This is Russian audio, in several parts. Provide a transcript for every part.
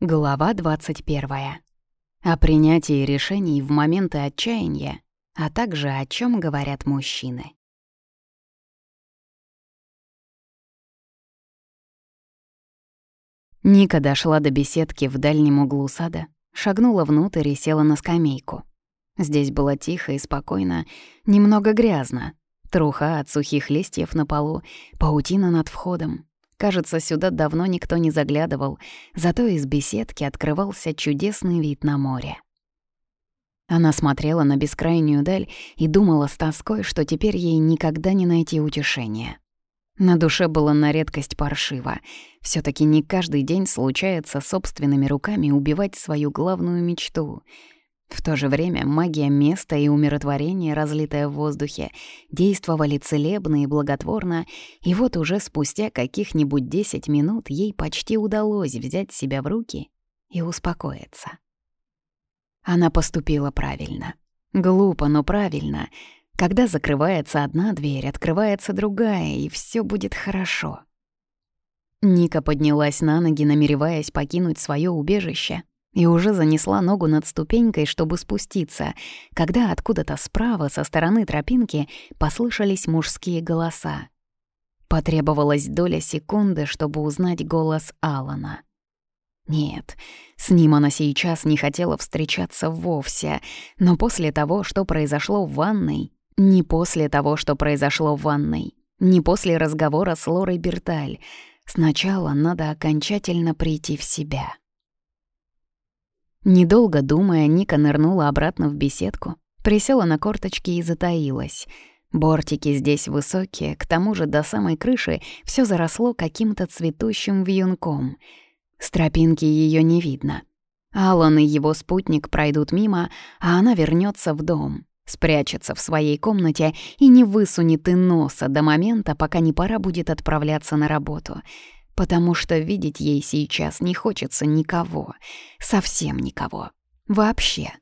Глава 21. О принятии решений в моменты отчаяния, а также о чем говорят мужчины. Ника дошла до беседки в дальнем углу сада, шагнула внутрь и села на скамейку. Здесь было тихо и спокойно, немного грязно. Труха от сухих листьев на полу, паутина над входом, Кажется, сюда давно никто не заглядывал, зато из беседки открывался чудесный вид на море. Она смотрела на бескрайнюю даль и думала с тоской, что теперь ей никогда не найти утешения. На душе было на редкость паршиво. все таки не каждый день случается собственными руками убивать свою главную мечту — в то же время магия места и умиротворение, разлитое в воздухе, действовали целебно и благотворно, и вот уже спустя каких-нибудь 10 минут ей почти удалось взять себя в руки и успокоиться. Она поступила правильно. Глупо, но правильно. Когда закрывается одна дверь, открывается другая, и все будет хорошо. Ника поднялась на ноги, намереваясь покинуть свое убежище, и уже занесла ногу над ступенькой, чтобы спуститься, когда откуда-то справа, со стороны тропинки, послышались мужские голоса. Потребовалась доля секунды, чтобы узнать голос Алана. Нет, с ним она сейчас не хотела встречаться вовсе, но после того, что произошло в ванной, не после того, что произошло в ванной, не после разговора с Лорой Берталь, сначала надо окончательно прийти в себя. Недолго думая, Ника нырнула обратно в беседку, присела на корточки и затаилась. Бортики здесь высокие, к тому же до самой крыши все заросло каким-то цветущим вьюнком. С тропинки ее не видно. Алан и его спутник пройдут мимо, а она вернется в дом, спрячется в своей комнате и не высунет и носа до момента, пока не пора будет отправляться на работу — потому что видеть ей сейчас не хочется никого, совсем никого, вообще.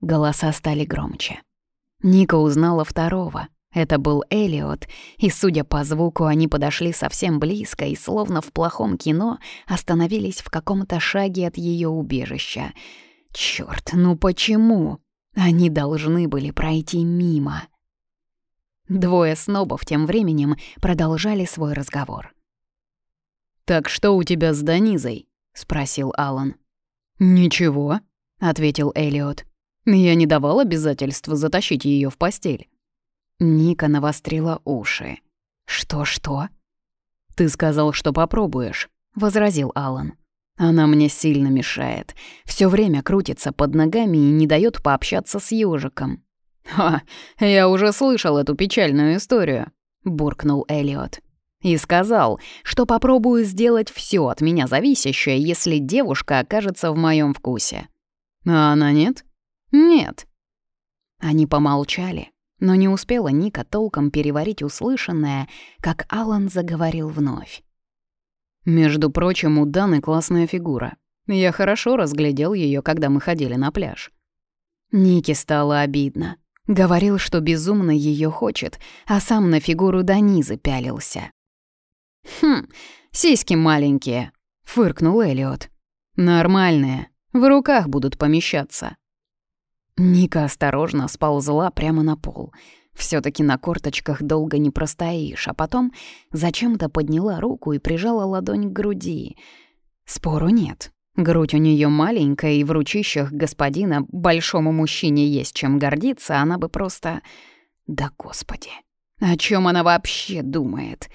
Голоса стали громче. Ника узнала второго. Это был Элиот, и, судя по звуку, они подошли совсем близко и, словно в плохом кино, остановились в каком-то шаге от ее убежища. Чёрт, ну почему? Они должны были пройти мимо. Двое снобов тем временем продолжали свой разговор. «Так что у тебя с Данизой?» — спросил Алан. «Ничего», — ответил Элиот. «Я не давал обязательства затащить ее в постель». Ника навострила уши. «Что-что?» «Ты сказал, что попробуешь», — возразил Алан. «Она мне сильно мешает. Все время крутится под ногами и не дает пообщаться с ежиком. «Ха, я уже слышал эту печальную историю», — буркнул Элиот. «И сказал, что попробую сделать все от меня зависящее, если девушка окажется в моем вкусе». «А она нет?» «Нет». Они помолчали, но не успела Ника толком переварить услышанное, как Алан заговорил вновь. «Между прочим, у Даны классная фигура. Я хорошо разглядел ее, когда мы ходили на пляж». Нике стало обидно. Говорил, что безумно ее хочет, а сам на фигуру Данизы пялился. «Хм, сиськи маленькие», — фыркнул Элиот. «Нормальные, в руках будут помещаться». Ника осторожно сползла прямо на пол. все таки на корточках долго не простоишь, а потом зачем-то подняла руку и прижала ладонь к груди. Спору нет. Грудь у нее маленькая, и в ручищах господина большому мужчине есть чем гордиться, она бы просто... Да господи, о чем она вообще думает?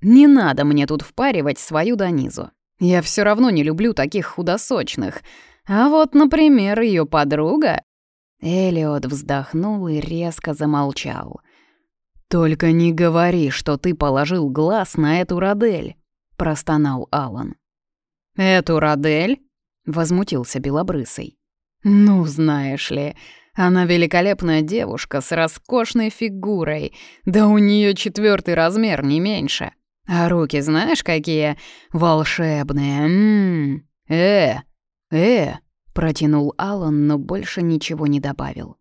Не надо мне тут впаривать свою Донизу. Я все равно не люблю таких худосочных. А вот, например, ее подруга... Элиот вздохнул и резко замолчал. «Только не говори, что ты положил глаз на эту Родель», — простонал Алан. «Эту Родель?» — возмутился Белобрысый. «Ну, знаешь ли, она великолепная девушка с роскошной фигурой, да у нее четвертый размер, не меньше. А руки знаешь какие? Волшебные. М -м -м. Э, э, протянул Алан, но больше ничего не добавил.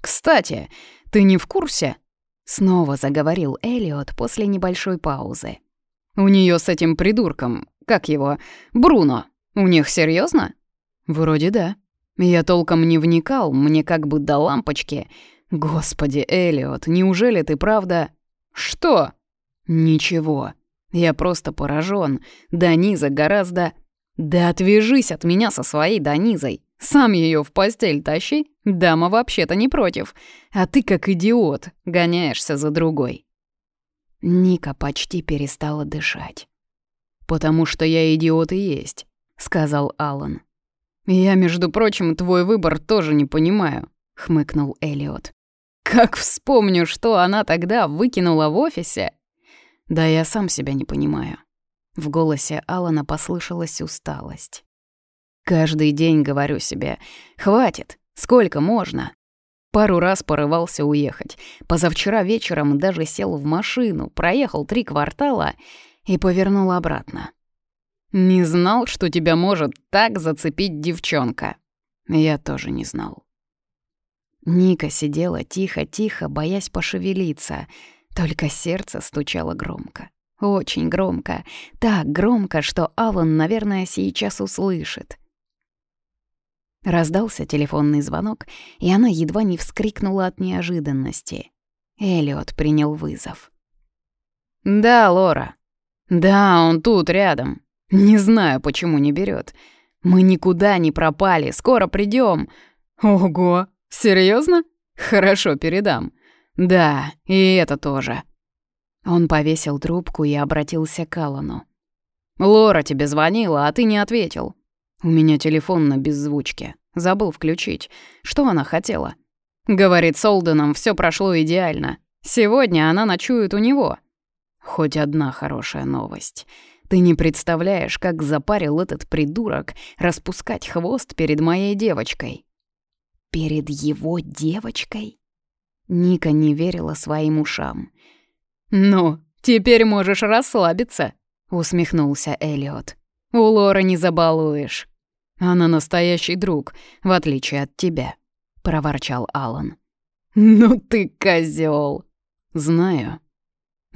«Кстати, ты не в курсе?» Снова заговорил Элиот после небольшой паузы. «У нее с этим придурком, как его, Бруно, у них серьезно? Вроде да. Я толком не вникал, мне как бы до лампочки. Господи, Элиот, неужели ты правда... Что? Ничего. Я просто поражен. Даниза гораздо... Да отвяжись от меня со своей Данизой. Сам ее в постель тащи. Дама вообще-то не против. А ты как идиот гоняешься за другой. Ника почти перестала дышать. «Потому что я идиот и есть», — сказал Алан. «Я, между прочим, твой выбор тоже не понимаю», — хмыкнул Элиот. «Как вспомню, что она тогда выкинула в офисе!» «Да я сам себя не понимаю». В голосе Алана послышалась усталость. «Каждый день говорю себе, хватит, сколько можно?» Пару раз порывался уехать. Позавчера вечером даже сел в машину, проехал три квартала и повернул обратно. Не знал, что тебя может так зацепить девчонка. Я тоже не знал. Ника сидела тихо-тихо, боясь пошевелиться, только сердце стучало громко. Очень громко. Так громко, что Алан, наверное, сейчас услышит. Раздался телефонный звонок, и она едва не вскрикнула от неожиданности. Элиот принял вызов. «Да, Лора. Да, он тут, рядом. Не знаю, почему не берет. Мы никуда не пропали, скоро придем. Ого, серьезно? Хорошо, передам. Да, и это тоже. Он повесил трубку и обратился к Аллану. «Лора тебе звонила, а ты не ответил. У меня телефон на беззвучке. Забыл включить. Что она хотела?» Говорит, с Олденом все прошло идеально. Сегодня она ночует у него. Хоть одна хорошая новость. Ты не представляешь, как запарил этот придурок распускать хвост перед моей девочкой. Перед его девочкой? Ника не верила своим ушам. «Ну, теперь можешь расслабиться», — усмехнулся Элиот. «У Лора не забалуешь. Она настоящий друг, в отличие от тебя», — проворчал Алан. «Ну ты козёл!» «Знаю»,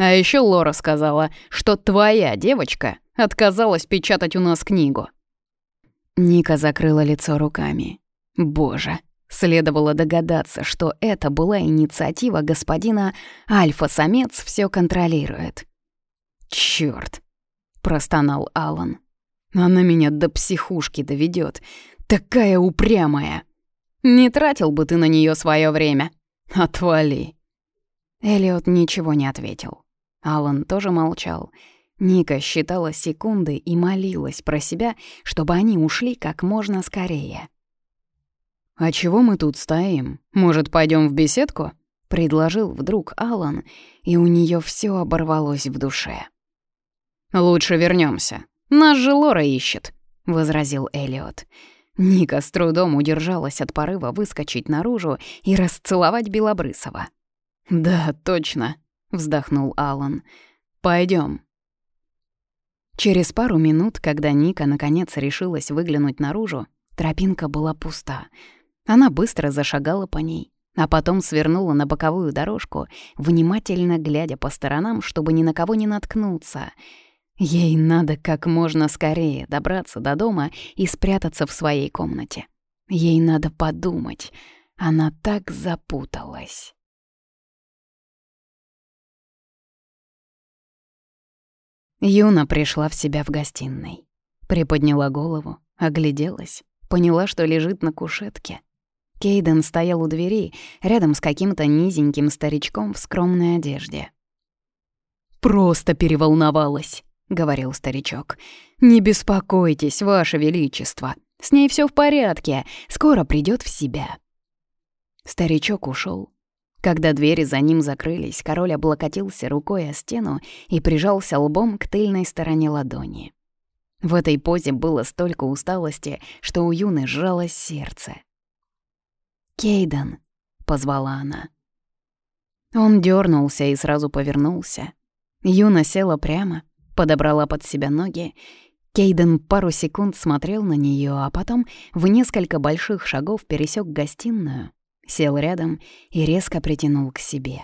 а еще Лора сказала, что твоя девочка отказалась печатать у нас книгу. Ника закрыла лицо руками. Боже, следовало догадаться, что это была инициатива господина Альфа-самец все контролирует. Черт, простонал Алан. Она меня до психушки доведет. Такая упрямая. Не тратил бы ты на нее свое время. Отвали. Элиот ничего не ответил. Алан тоже молчал. Ника считала секунды и молилась про себя, чтобы они ушли как можно скорее. «А чего мы тут стоим? Может, пойдем в беседку?» — предложил вдруг Алан, и у нее все оборвалось в душе. «Лучше вернемся. Нас же Лора ищет», — возразил Элиот. Ника с трудом удержалась от порыва выскочить наружу и расцеловать Белобрысова. «Да, точно», вздохнул Алан. Пойдем. Через пару минут, когда Ника наконец решилась выглянуть наружу, тропинка была пуста. Она быстро зашагала по ней, а потом свернула на боковую дорожку, внимательно глядя по сторонам, чтобы ни на кого не наткнуться. Ей надо как можно скорее добраться до дома и спрятаться в своей комнате. Ей надо подумать. Она так запуталась. Юна пришла в себя в гостиной. Приподняла голову, огляделась, поняла, что лежит на кушетке. Кейден стоял у двери, рядом с каким-то низеньким старичком в скромной одежде. «Просто переволновалась», — говорил старичок. «Не беспокойтесь, Ваше Величество. С ней все в порядке, скоро придет в себя». Старичок ушел, когда двери за ним закрылись, король облокотился рукой о стену и прижался лбом к тыльной стороне ладони. В этой позе было столько усталости, что у Юны сжалось сердце. «Кейден», — позвала она. Он дернулся и сразу повернулся. Юна села прямо, подобрала под себя ноги. Кейден пару секунд смотрел на нее, а потом в несколько больших шагов пересек гостиную сел рядом и резко притянул к себе.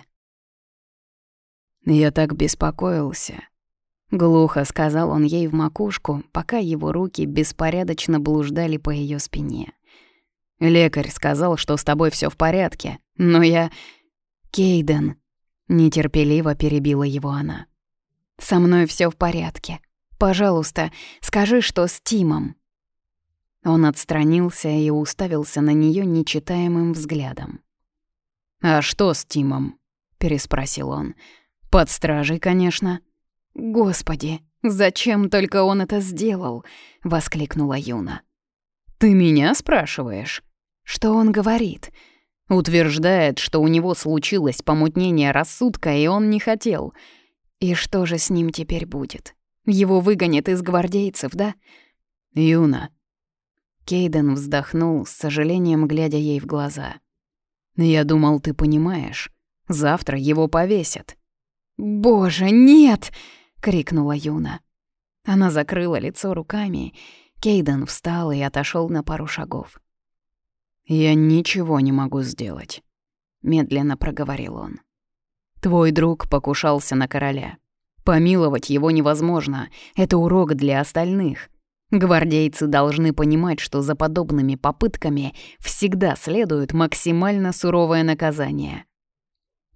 «Я так беспокоился. Глухо сказал он ей в макушку, пока его руки беспорядочно блуждали по ее спине. «Лекарь сказал, что с тобой все в порядке, но я...» «Кейден», — нетерпеливо перебила его она. «Со мной все в порядке. Пожалуйста, скажи, что с Тимом». Он отстранился и уставился на нее нечитаемым взглядом. «А что с Тимом?» — переспросил он. «Под стражей, конечно». «Господи, зачем только он это сделал?» — воскликнула Юна. «Ты меня спрашиваешь?» «Что он говорит?» «Утверждает, что у него случилось помутнение рассудка, и он не хотел. И что же с ним теперь будет? Его выгонят из гвардейцев, да?» «Юна». Кейден вздохнул, с сожалением глядя ей в глаза. «Я думал, ты понимаешь. Завтра его повесят». «Боже, нет!» — крикнула Юна. Она закрыла лицо руками. Кейден встал и отошел на пару шагов. «Я ничего не могу сделать», — медленно проговорил он. «Твой друг покушался на короля. Помиловать его невозможно, это урок для остальных. Гвардейцы должны понимать, что за подобными попытками всегда следует максимально суровое наказание».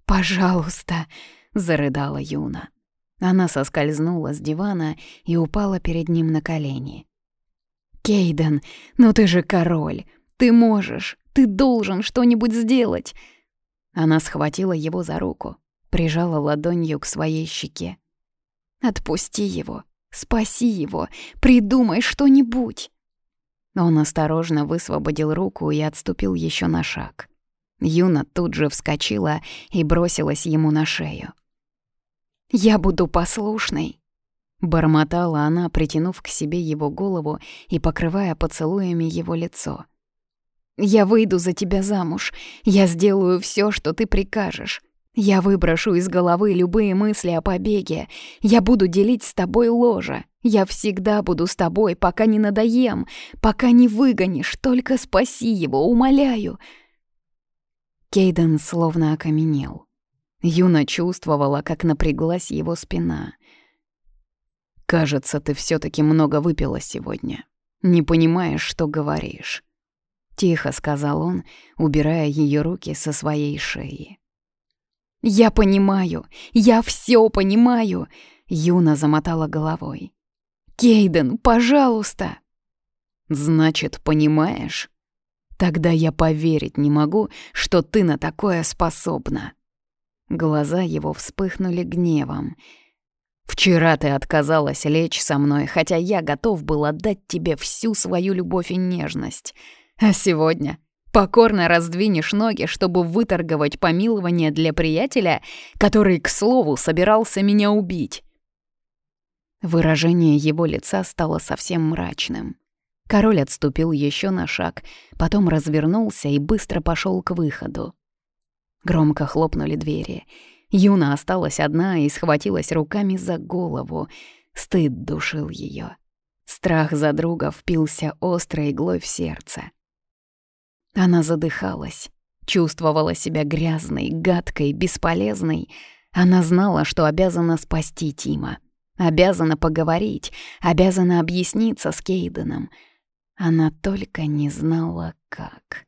«Пожалуйста», — зарыдала Юна. Она соскользнула с дивана и упала перед ним на колени. «Кейден, ну ты же король! Ты можешь! Ты должен что-нибудь сделать!» Она схватила его за руку, прижала ладонью к своей щеке. «Отпусти его! Спаси его! Придумай что-нибудь!» Он осторожно высвободил руку и отступил еще на шаг. Юна тут же вскочила и бросилась ему на шею. «Я буду послушной», — бормотала она, притянув к себе его голову и покрывая поцелуями его лицо. «Я выйду за тебя замуж. Я сделаю все, что ты прикажешь. Я выброшу из головы любые мысли о побеге. Я буду делить с тобой ложе. Я всегда буду с тобой, пока не надоем, пока не выгонишь. Только спаси его, умоляю». Кейден словно окаменел. Юна чувствовала, как напряглась его спина. «Кажется, ты все таки много выпила сегодня. Не понимаешь, что говоришь», — тихо сказал он, убирая ее руки со своей шеи. «Я понимаю, я все понимаю», — Юна замотала головой. «Кейден, пожалуйста!» «Значит, понимаешь? Тогда я поверить не могу, что ты на такое способна». Глаза его вспыхнули гневом. «Вчера ты отказалась лечь со мной, хотя я готов был отдать тебе всю свою любовь и нежность. А сегодня покорно раздвинешь ноги, чтобы выторговать помилование для приятеля, который, к слову, собирался меня убить». Выражение его лица стало совсем мрачным. Король отступил еще на шаг, потом развернулся и быстро пошел к выходу. Громко хлопнули двери. Юна осталась одна и схватилась руками за голову. Стыд душил ее. Страх за друга впился острой иглой в сердце. Она задыхалась, чувствовала себя грязной, гадкой, бесполезной. Она знала, что обязана спасти Тима. Обязана поговорить, обязана объясниться с Кейденом. Она только не знала, как.